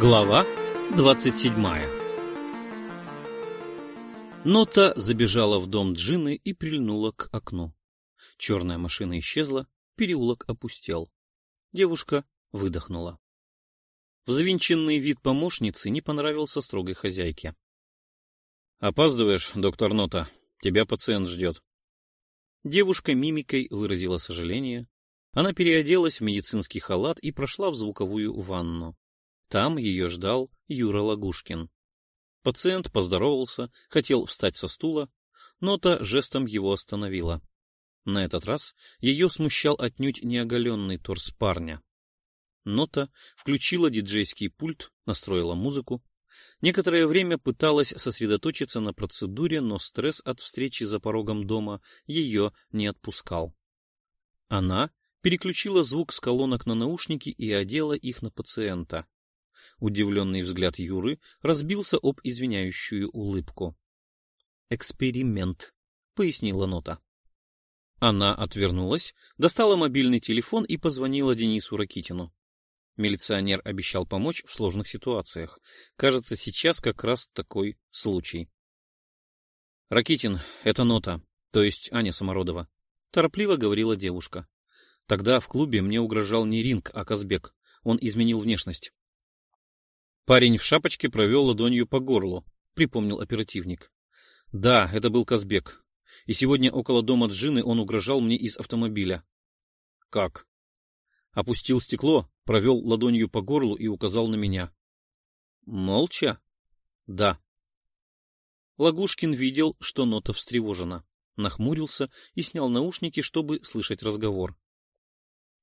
Глава 27 Нота забежала в дом Джины и прильнула к окну. Черная машина исчезла, переулок опустел. Девушка выдохнула. Взвинченный вид помощницы не понравился строгой хозяйке. — Опаздываешь, доктор Нота. Тебя пациент ждет. Девушка мимикой выразила сожаление. Она переоделась в медицинский халат и прошла в звуковую ванну. Там ее ждал Юра Лагушкин. Пациент поздоровался, хотел встать со стула, но та жестом его остановила. На этот раз ее смущал отнюдь неоголенный торс парня. Нота включила диджейский пульт, настроила музыку. Некоторое время пыталась сосредоточиться на процедуре, но стресс от встречи за порогом дома ее не отпускал. Она переключила звук с колонок на наушники и одела их на пациента. Удивленный взгляд Юры разбился об извиняющую улыбку. «Эксперимент», — пояснила нота. Она отвернулась, достала мобильный телефон и позвонила Денису Ракитину. Милиционер обещал помочь в сложных ситуациях. Кажется, сейчас как раз такой случай. «Ракитин, это нота, то есть Аня Самородова», — торопливо говорила девушка. «Тогда в клубе мне угрожал не Ринг, а Казбек. Он изменил внешность. Парень в шапочке провел ладонью по горлу, припомнил оперативник. Да, это был Казбек. И сегодня около дома Джины он угрожал мне из автомобиля. Как? Опустил стекло, провел ладонью по горлу и указал на меня. Молча? Да. Лагушкин видел, что нота встревожена, нахмурился и снял наушники, чтобы слышать разговор.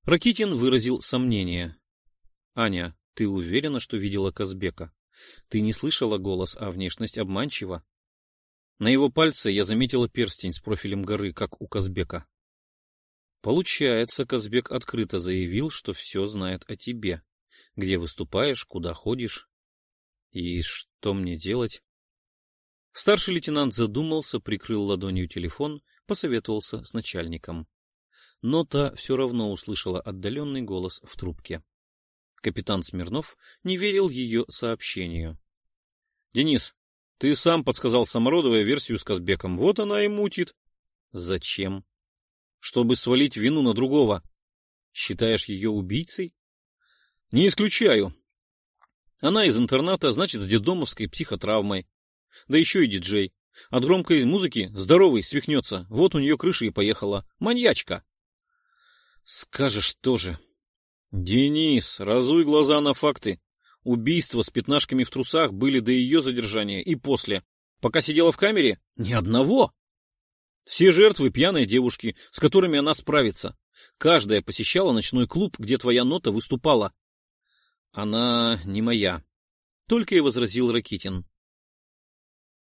Ракитин выразил сомнение. — Аня, ты уверена, что видела Казбека? Ты не слышала голос, а внешность обманчива. На его пальце я заметила перстень с профилем горы, как у Казбека. Получается, Казбек открыто заявил, что все знает о тебе. Где выступаешь, куда ходишь. И что мне делать? Старший лейтенант задумался, прикрыл ладонью телефон, посоветовался с начальником. Но та все равно услышала отдаленный голос в трубке. Капитан Смирнов не верил ее сообщению. — Денис, ты сам подсказал Самородовой версию с Казбеком. Вот она и мутит. — Зачем? — Чтобы свалить вину на другого. Считаешь ее убийцей? — Не исключаю. Она из интерната, значит, с дедомовской психотравмой. Да еще и диджей. От громкой музыки здоровый свихнется. Вот у нее крыша и поехала. Маньячка. — Скажешь тоже. Денис, разуй глаза на факты. Убийства с пятнашками в трусах были до ее задержания и после. Пока сидела в камере, ни одного. Все жертвы пьяные девушки, с которыми она справится. Каждая посещала ночной клуб, где твоя нота выступала. Она не моя. Только и возразил Ракитин.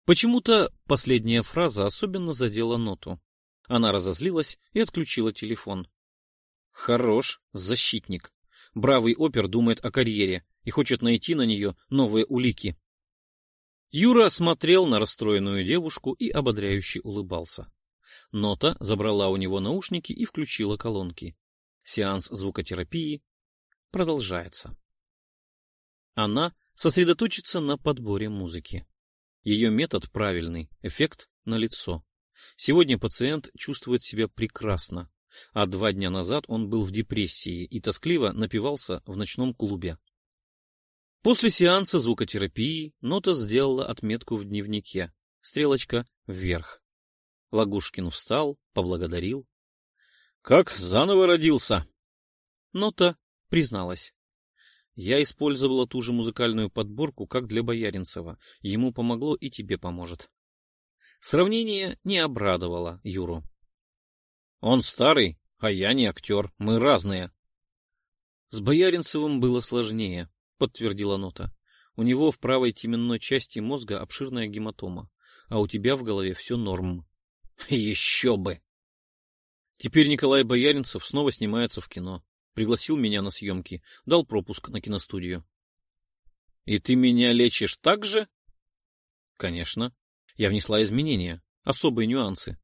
Почему-то последняя фраза особенно задела ноту. Она разозлилась и отключила телефон. Хорош, защитник. Бравый опер думает о карьере и хочет найти на нее новые улики. Юра смотрел на расстроенную девушку и ободряюще улыбался. Нота забрала у него наушники и включила колонки. Сеанс звукотерапии продолжается. Она сосредоточится на подборе музыки. Ее метод правильный, эффект налицо. Сегодня пациент чувствует себя прекрасно, а два дня назад он был в депрессии и тоскливо напивался в ночном клубе. После сеанса звукотерапии Нота сделала отметку в дневнике. Стрелочка вверх. Лагушкин встал, поблагодарил. — Как заново родился? Нота призналась. Я использовала ту же музыкальную подборку, как для Бояринцева. Ему помогло и тебе поможет. Сравнение не обрадовало Юру. Он старый, а я не актер. Мы разные. С Бояринцевым было сложнее, подтвердила Нота. У него в правой теменной части мозга обширная гематома, а у тебя в голове все норм. Еще бы! Теперь Николай Бояринцев снова снимается в кино. Пригласил меня на съемки, дал пропуск на киностудию. — И ты меня лечишь так же? — Конечно. Я внесла изменения, особые нюансы.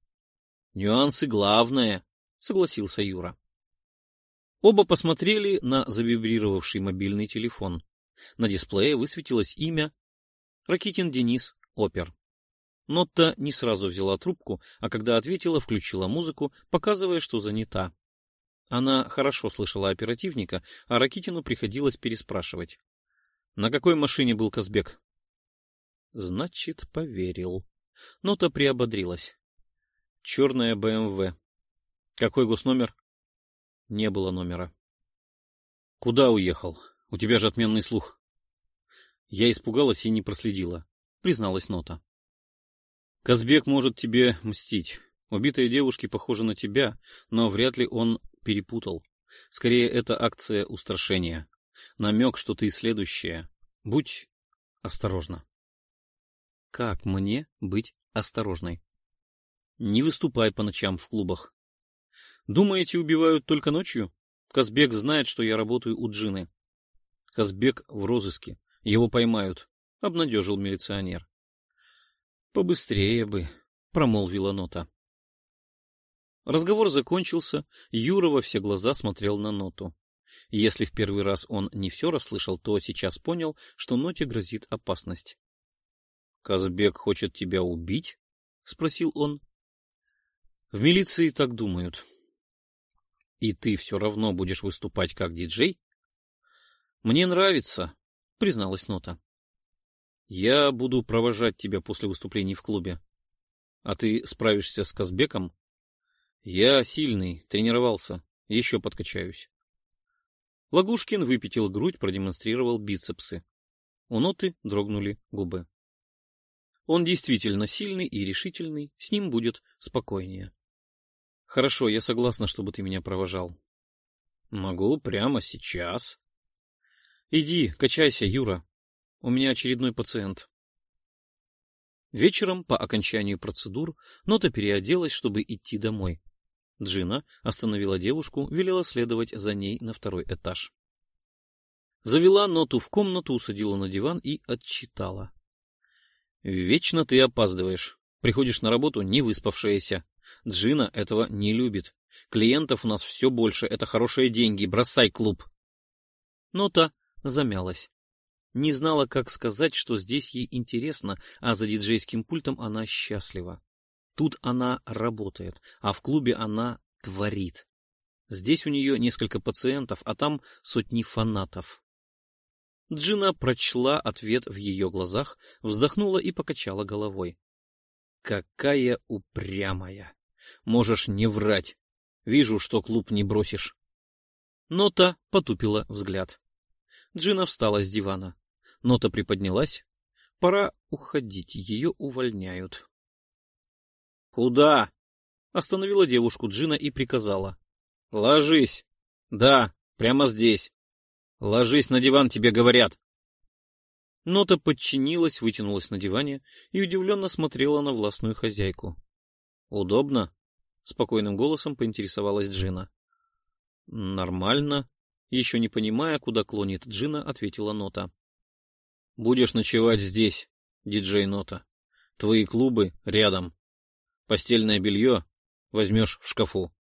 Нюансы главное, согласился Юра. Оба посмотрели на завибрировавший мобильный телефон. На дисплее высветилось имя Ракитин Денис, опер. Нотта не сразу взяла трубку, а когда ответила, включила музыку, показывая, что занята. Она хорошо слышала оперативника, а Ракитину приходилось переспрашивать. На какой машине был Казбек? Значит, поверил. Нота приободрилась. Черная БМВ. Какой госномер? Не было номера. Куда уехал? У тебя же отменный слух. Я испугалась и не проследила, призналась Нота. Казбек может тебе мстить. Убитые девушки похожи на тебя, но вряд ли он перепутал. Скорее, это акция устрашения. Намек, что ты следующая. Будь осторожна. Как мне быть осторожной? Не выступай по ночам в клубах. Думаете, убивают только ночью? Казбек знает, что я работаю у Джины. Казбек в розыске. Его поймают, — обнадежил милиционер. — Побыстрее бы, — промолвила нота. Разговор закончился, Юра во все глаза смотрел на ноту. Если в первый раз он не все расслышал, то сейчас понял, что ноте грозит опасность. — Казбек хочет тебя убить? — спросил он. — В милиции так думают. — И ты все равно будешь выступать как диджей? — Мне нравится, — призналась нота. — Я буду провожать тебя после выступлений в клубе. А ты справишься с Казбеком? Я сильный, тренировался, еще подкачаюсь. Лагушкин выпятил грудь, продемонстрировал бицепсы. У ноты дрогнули губы. Он действительно сильный и решительный, с ним будет спокойнее. Хорошо, я согласна, чтобы ты меня провожал. Могу прямо сейчас. Иди, качайся, Юра. У меня очередной пациент. Вечером, по окончанию процедур, Нота переоделась, чтобы идти домой. Джина остановила девушку, велела следовать за ней на второй этаж. Завела ноту в комнату, усадила на диван и отчитала. — Вечно ты опаздываешь. Приходишь на работу не выспавшаяся. Джина этого не любит. Клиентов у нас все больше, это хорошие деньги, бросай клуб. Нота замялась. Не знала, как сказать, что здесь ей интересно, а за диджейским пультом она счастлива. Тут она работает, а в клубе она творит. Здесь у нее несколько пациентов, а там сотни фанатов. Джина прочла ответ в ее глазах, вздохнула и покачала головой. Какая упрямая! Можешь не врать. Вижу, что клуб не бросишь. Нота потупила взгляд. Джина встала с дивана. Нота приподнялась. Пора уходить, ее увольняют. «Куда?» Остановила девушку Джина и приказала. «Ложись!» «Да, прямо здесь!» «Ложись на диван, тебе говорят!» Нота подчинилась, вытянулась на диване и удивленно смотрела на властную хозяйку. «Удобно?» — спокойным голосом поинтересовалась Джина. «Нормально», — еще не понимая, куда клонит Джина, ответила Нота. «Будешь ночевать здесь, диджей Нота. Твои клубы рядом». Постельное белье возьмешь в шкафу.